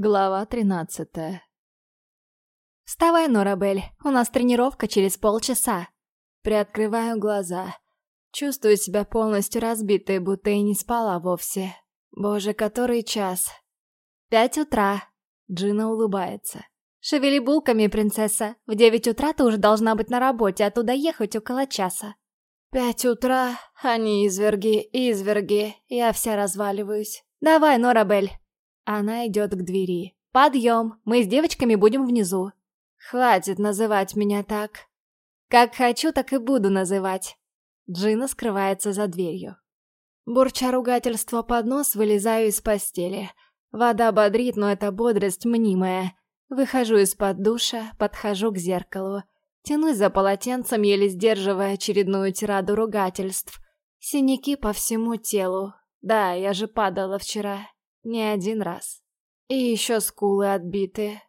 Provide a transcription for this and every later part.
Глава тринадцатая. «Вставай, Норабель, у нас тренировка через полчаса». Приоткрываю глаза. Чувствую себя полностью разбитой, будто и не спала вовсе. Боже, который час? «Пять утра». Джина улыбается. «Шевели булками, принцесса. В девять утра ты уже должна быть на работе, а туда ехать около часа». «Пять утра? Они изверги, изверги. Я вся разваливаюсь». «Давай, Норабель». Она идет к двери. «Подъем! Мы с девочками будем внизу». «Хватит называть меня так». «Как хочу, так и буду называть». Джина скрывается за дверью. Бурча ругательство под нос, вылезаю из постели. Вода бодрит, но это бодрость мнимая. Выхожу из-под душа, подхожу к зеркалу. Тянусь за полотенцем, еле сдерживая очередную тираду ругательств. Синяки по всему телу. Да, я же падала вчера. Не один раз. И еще скулы отбиты.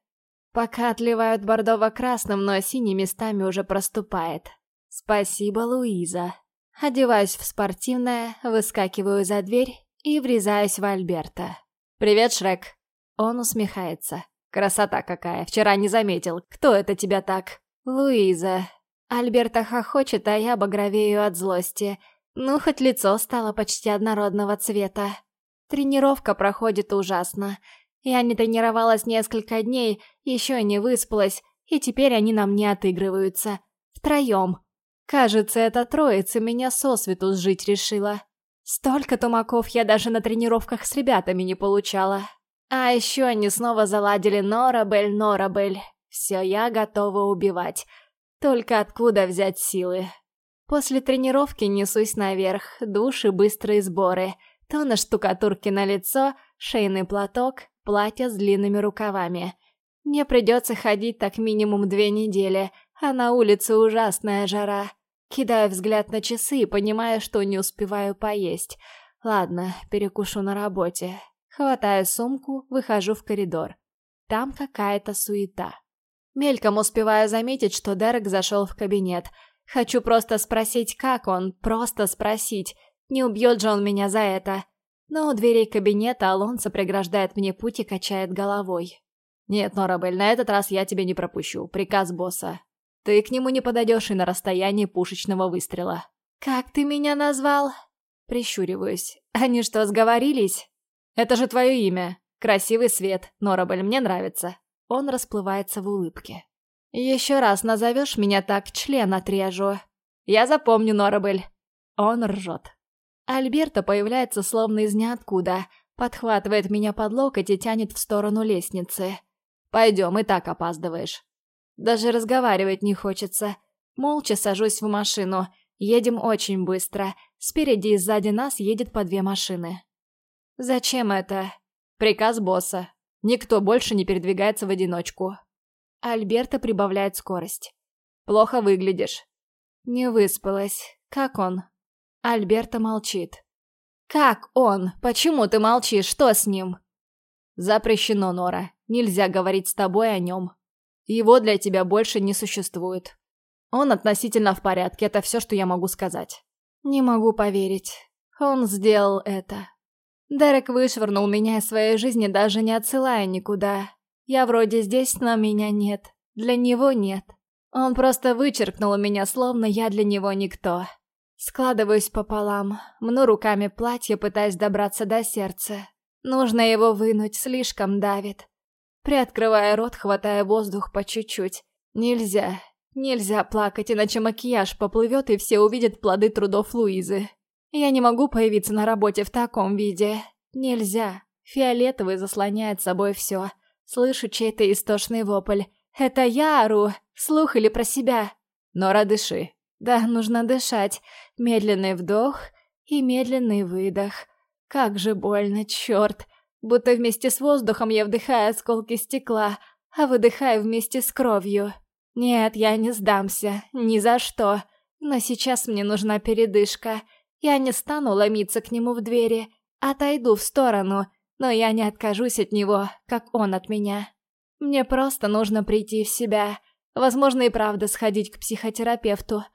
Пока отливают бордово-красным, но синий местами уже проступает. Спасибо, Луиза. Одеваюсь в спортивное, выскакиваю за дверь и врезаюсь в Альберта. «Привет, Шрек!» Он усмехается. «Красота какая! Вчера не заметил. Кто это тебя так?» «Луиза». Альберта хохочет, а я багровею от злости. Ну, хоть лицо стало почти однородного цвета. Тренировка проходит ужасно. Я не тренировалась несколько дней, еще не выспалась, и теперь они на мне отыгрываются. Втроем. Кажется, эта троица меня сосвету сжить решила. Столько тумаков я даже на тренировках с ребятами не получала. А еще они снова заладили Норабель, Норабель. Все, я готова убивать. Только откуда взять силы? После тренировки несусь наверх, душ и быстрые сборы — Тона штукатурки на лицо, шейный платок, платье с длинными рукавами. Мне придется ходить так минимум две недели, а на улице ужасная жара. Кидаю взгляд на часы и понимаю, что не успеваю поесть. Ладно, перекушу на работе. Хватаю сумку, выхожу в коридор. Там какая-то суета. Мельком успеваю заметить, что Дерек зашел в кабинет. Хочу просто спросить, как он, просто спросить. Не убьет же он меня за это. Но у дверей кабинета Алонсо преграждает мне путь и качает головой. «Нет, Норабель, на этот раз я тебя не пропущу. Приказ босса. Ты к нему не подойдешь и на расстоянии пушечного выстрела». «Как ты меня назвал?» Прищуриваюсь. «Они что, сговорились?» «Это же твое имя. Красивый свет. Норабель, мне нравится». Он расплывается в улыбке. «Еще раз назовешь меня так, член отрежу». «Я запомню, Норабель». Он ржет. Альберта появляется словно из ниоткуда, подхватывает меня под локоть и тянет в сторону лестницы. «Пойдем, и так опаздываешь». Даже разговаривать не хочется. Молча сажусь в машину. Едем очень быстро. Спереди и сзади нас едет по две машины. «Зачем это?» «Приказ босса. Никто больше не передвигается в одиночку». Альберта прибавляет скорость. «Плохо выглядишь». «Не выспалась. Как он?» Альберта молчит. «Как он? Почему ты молчишь? Что с ним?» «Запрещено, Нора. Нельзя говорить с тобой о нем. Его для тебя больше не существует. Он относительно в порядке, это все, что я могу сказать». «Не могу поверить. Он сделал это. Дерек вышвырнул меня из своей жизни, даже не отсылая никуда. Я вроде здесь, но меня нет. Для него нет. Он просто вычеркнул меня, словно я для него никто. Складываюсь пополам, мну руками платье, пытаясь добраться до сердца. Нужно его вынуть, слишком давит. Приоткрывая рот, хватая воздух по чуть-чуть. Нельзя, нельзя плакать, иначе макияж поплывет и все увидят плоды трудов Луизы. Я не могу появиться на работе в таком виде. Нельзя. Фиолетовый заслоняет собой все. Слышу чей-то истошный вопль. «Это я ору! Слух или про себя?» «Нора, дыши!» Да, нужно дышать. Медленный вдох и медленный выдох. Как же больно, черт. Будто вместе с воздухом я вдыхаю осколки стекла, а выдыхаю вместе с кровью. Нет, я не сдамся. Ни за что. Но сейчас мне нужна передышка. Я не стану ломиться к нему в двери. Отойду в сторону, но я не откажусь от него, как он от меня. Мне просто нужно прийти в себя. Возможно и правда сходить к психотерапевту.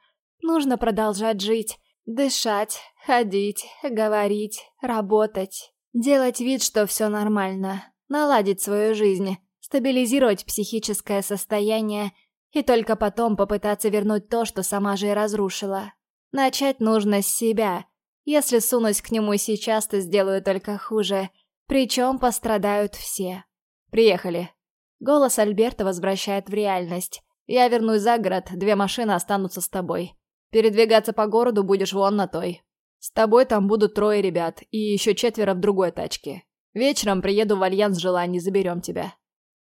Нужно продолжать жить, дышать, ходить, говорить, работать. Делать вид, что все нормально. наладить свою жизнь, стабилизировать психическое состояние и только потом попытаться вернуть то, что сама же и разрушила. Начать нужно с себя. Если сунусь к нему сейчас, то сделаю только хуже. Причем пострадают все. Приехали. Голос Альберта возвращает в реальность. Я вернусь за город, две машины останутся с тобой. Передвигаться по городу будешь вон на той. С тобой там будут трое ребят и еще четверо в другой тачке. Вечером приеду в Альянс желаний, заберем тебя.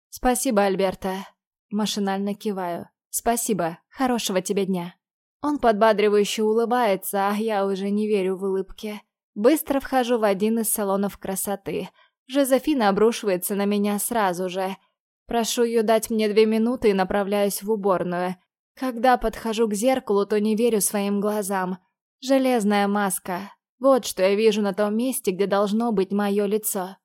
Спасибо, Альберта. Машинально киваю. Спасибо. Хорошего тебе дня. Он подбадривающе улыбается, а я уже не верю в улыбки. Быстро вхожу в один из салонов красоты. Жозефина обрушивается на меня сразу же. Прошу ее дать мне две минуты и направляюсь в уборную. Когда подхожу к зеркалу, то не верю своим глазам. Железная маска. Вот что я вижу на том месте, где должно быть мое лицо.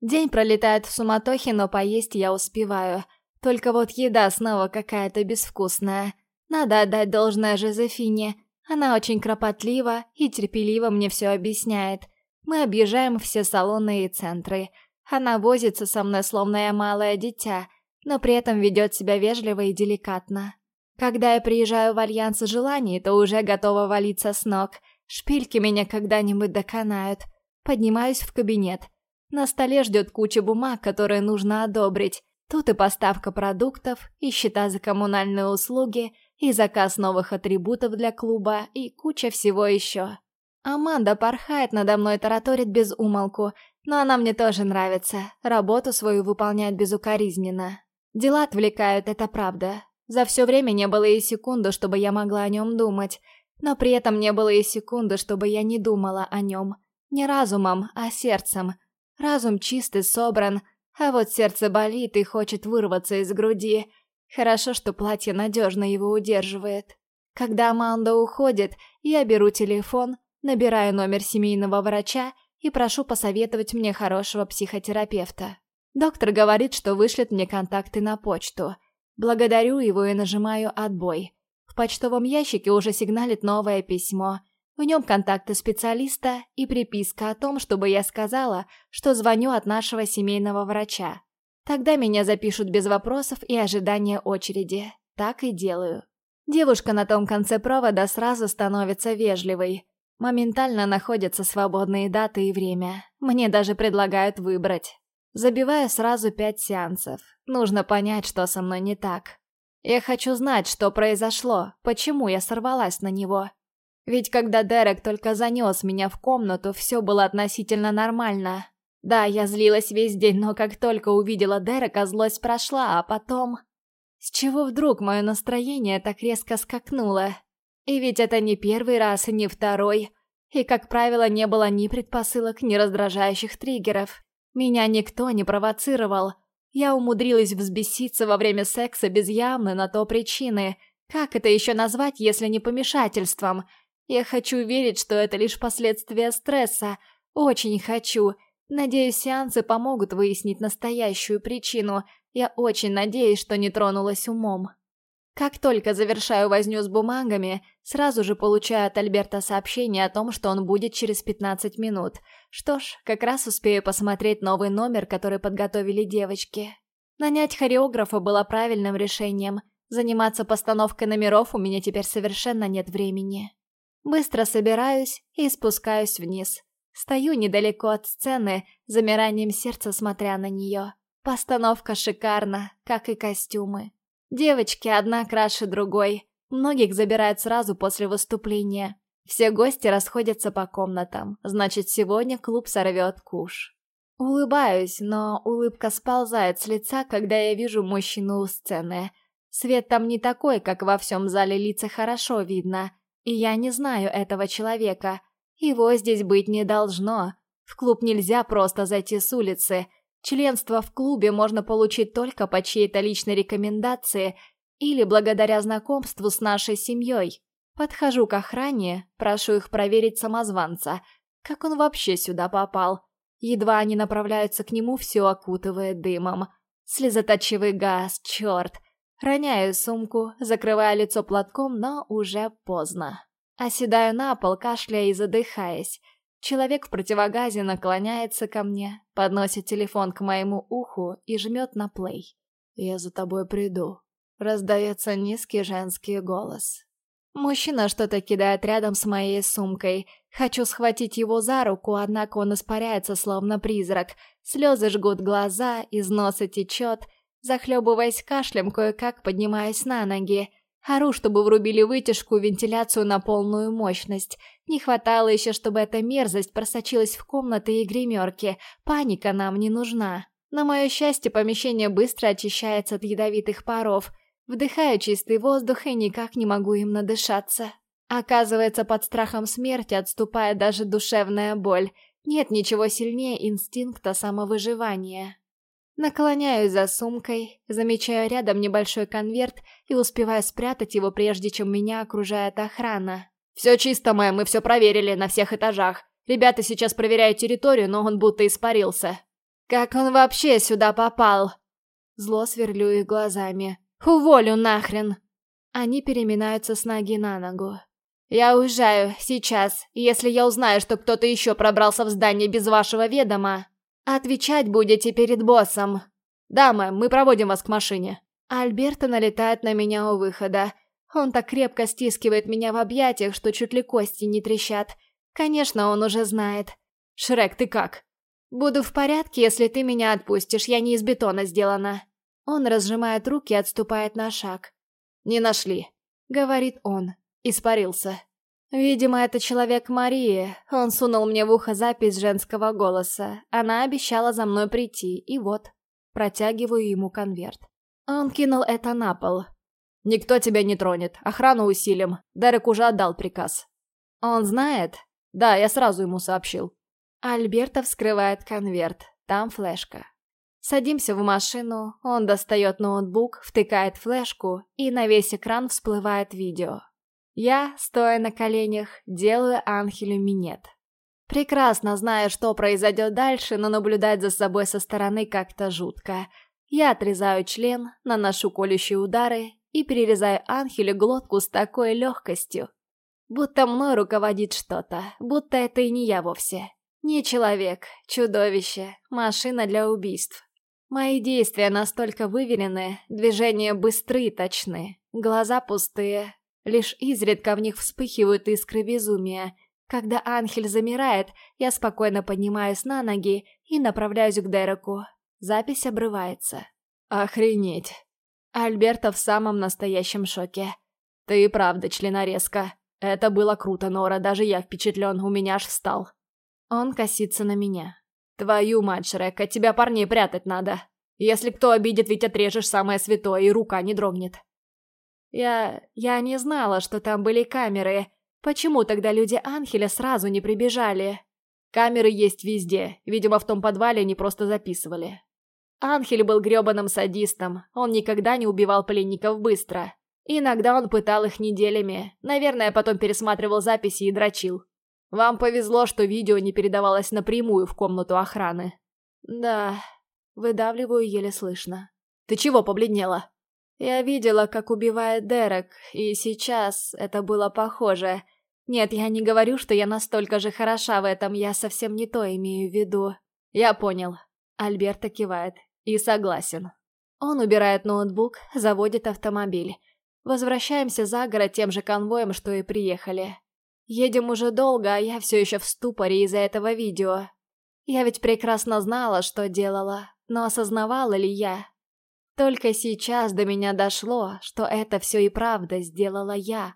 День пролетает в суматохе, но поесть я успеваю. Только вот еда снова какая-то безвкусная. Надо отдать должное Жозефине. Она очень кропотлива и терпеливо мне все объясняет. Мы объезжаем все салоны и центры. Она возится со мной, словно я малое дитя, но при этом ведет себя вежливо и деликатно. Когда я приезжаю в Альянс желаний, то уже готова валиться с ног. Шпильки меня когда-нибудь доконают. Поднимаюсь в кабинет. На столе ждет куча бумаг, которые нужно одобрить. Тут и поставка продуктов, и счета за коммунальные услуги, и заказ новых атрибутов для клуба, и куча всего еще. Аманда порхает надо мной, тараторит без умолку, но она мне тоже нравится, работу свою выполняет безукоризненно. Дела отвлекают, это правда. За все время не было и секунды, чтобы я могла о нем думать, но при этом не было и секунды, чтобы я не думала о нем. Не разумом, а сердцем. Разум чистый, собран, а вот сердце болит и хочет вырваться из груди. Хорошо, что платье надежно его удерживает. Когда Аманда уходит, я беру телефон, набираю номер семейного врача и прошу посоветовать мне хорошего психотерапевта. Доктор говорит, что вышлет мне контакты на почту. Благодарю его и нажимаю «Отбой». В почтовом ящике уже сигналит новое письмо. В нем контакты специалиста и приписка о том, чтобы я сказала, что звоню от нашего семейного врача. Тогда меня запишут без вопросов и ожидания очереди. Так и делаю. Девушка на том конце провода сразу становится вежливой. Моментально находятся свободные даты и время. Мне даже предлагают выбрать. Забиваю сразу пять сеансов. Нужно понять, что со мной не так. Я хочу знать, что произошло, почему я сорвалась на него. Ведь когда Дерек только занес меня в комнату, все было относительно нормально. Да, я злилась весь день, но как только увидела Дерека, злость прошла, а потом... С чего вдруг мое настроение так резко скакнуло? И ведь это не первый раз, и не второй. И, как правило, не было ни предпосылок, ни раздражающих триггеров. Меня никто не провоцировал. Я умудрилась взбеситься во время секса без явной на то причины. Как это еще назвать, если не помешательством? Я хочу верить, что это лишь последствия стресса. Очень хочу. Надеюсь, сеансы помогут выяснить настоящую причину. Я очень надеюсь, что не тронулась умом. Как только завершаю возню с бумагами, сразу же получаю от Альберта сообщение о том, что он будет через 15 минут. Что ж, как раз успею посмотреть новый номер, который подготовили девочки. Нанять хореографа было правильным решением. Заниматься постановкой номеров у меня теперь совершенно нет времени. Быстро собираюсь и спускаюсь вниз. Стою недалеко от сцены, замиранием сердца смотря на нее. Постановка шикарна, как и костюмы. Девочки одна краше другой. Многих забирают сразу после выступления. Все гости расходятся по комнатам. Значит, сегодня клуб сорвет куш. Улыбаюсь, но улыбка сползает с лица, когда я вижу мужчину у сцены. Свет там не такой, как во всем зале лица хорошо видно. И я не знаю этого человека. Его здесь быть не должно. В клуб нельзя просто зайти с улицы. Членство в клубе можно получить только по чьей-то личной рекомендации или благодаря знакомству с нашей семьей. Подхожу к охране, прошу их проверить самозванца. Как он вообще сюда попал? Едва они направляются к нему, все окутывает дымом. Слезоточивый газ, черт. Роняю сумку, закрывая лицо платком, но уже поздно. Оседаю на пол, кашляя и задыхаясь. Человек в противогазе наклоняется ко мне, подносит телефон к моему уху и жмет на плей. «Я за тобой приду», — раздается низкий женский голос. Мужчина что-то кидает рядом с моей сумкой. Хочу схватить его за руку, однако он испаряется, словно призрак. Слезы жгут глаза, из носа течет. Захлебываясь кашлем, кое-как поднимаюсь на ноги. Ору, чтобы врубили вытяжку, вентиляцию на полную мощность. Не хватало еще, чтобы эта мерзость просочилась в комнаты и гримерки. Паника нам не нужна. На мое счастье, помещение быстро очищается от ядовитых паров. Вдыхаю чистый воздух и никак не могу им надышаться. Оказывается, под страхом смерти отступает даже душевная боль. Нет ничего сильнее инстинкта самовыживания. Наклоняюсь за сумкой, замечаю рядом небольшой конверт и успеваю спрятать его, прежде чем меня окружает охрана. «Все чисто, мэм, мы все проверили на всех этажах. Ребята сейчас проверяют территорию, но он будто испарился». «Как он вообще сюда попал?» Зло сверлю их глазами. «Уволю нахрен!» Они переминаются с ноги на ногу. «Я уезжаю, сейчас. Если я узнаю, что кто-то еще пробрался в здание без вашего ведома, «Отвечать будете перед боссом!» «Да, мэм, мы проводим вас к машине!» Альберто налетает на меня у выхода. Он так крепко стискивает меня в объятиях, что чуть ли кости не трещат. Конечно, он уже знает. «Шрек, ты как?» «Буду в порядке, если ты меня отпустишь, я не из бетона сделана». Он разжимает руки и отступает на шаг. «Не нашли», — говорит он. Испарился. Видимо, это человек Марии. Он сунул мне в ухо запись женского голоса. Она обещала за мной прийти, и вот. Протягиваю ему конверт. Он кинул это на пол. «Никто тебя не тронет. Охрану усилим. Дерек уже отдал приказ». «Он знает?» «Да, я сразу ему сообщил». Альберта вскрывает конверт. Там флешка. Садимся в машину, он достает ноутбук, втыкает флешку, и на весь экран всплывает видео. Я, стоя на коленях, делаю Анхелю минет. Прекрасно зная, что произойдет дальше, но наблюдать за собой со стороны как-то жутко. Я отрезаю член, наношу колющие удары и перерезаю Анхелю глотку с такой легкостью. Будто мной руководит что-то, будто это и не я вовсе. Не человек, чудовище, машина для убийств. Мои действия настолько выверены, движения быстры и точны, глаза пустые, Лишь изредка в них вспыхивают искры безумия. Когда Анхель замирает, я спокойно поднимаюсь на ноги и направляюсь к Дереку. Запись обрывается. Охренеть. Альберта в самом настоящем шоке. Ты и правда членорезка. Это было круто, Нора, даже я впечатлен, у меня аж встал. Он косится на меня. Твою мать, Шрек, от тебя парней прятать надо. Если кто обидит, ведь отрежешь самое святое, и рука не дрогнет. Я... я не знала, что там были камеры. Почему тогда люди Анхеля сразу не прибежали? Камеры есть везде, видимо, в том подвале они просто записывали. Анхель был грёбаным садистом, он никогда не убивал пленников быстро. Иногда он пытал их неделями, наверное, потом пересматривал записи и дрочил. Вам повезло, что видео не передавалось напрямую в комнату охраны. Да, выдавливаю еле слышно. Ты чего побледнела? Я видела, как убивает Дерек, и сейчас это было похоже. Нет, я не говорю, что я настолько же хороша в этом, я совсем не то имею в виду. Я понял. Альберта кивает. И согласен. Он убирает ноутбук, заводит автомобиль. Возвращаемся за город тем же конвоем, что и приехали. Едем уже долго, а я все еще в ступоре из-за этого видео. Я ведь прекрасно знала, что делала, но осознавала ли я, только сейчас до меня дошло, что это все и правда сделала я.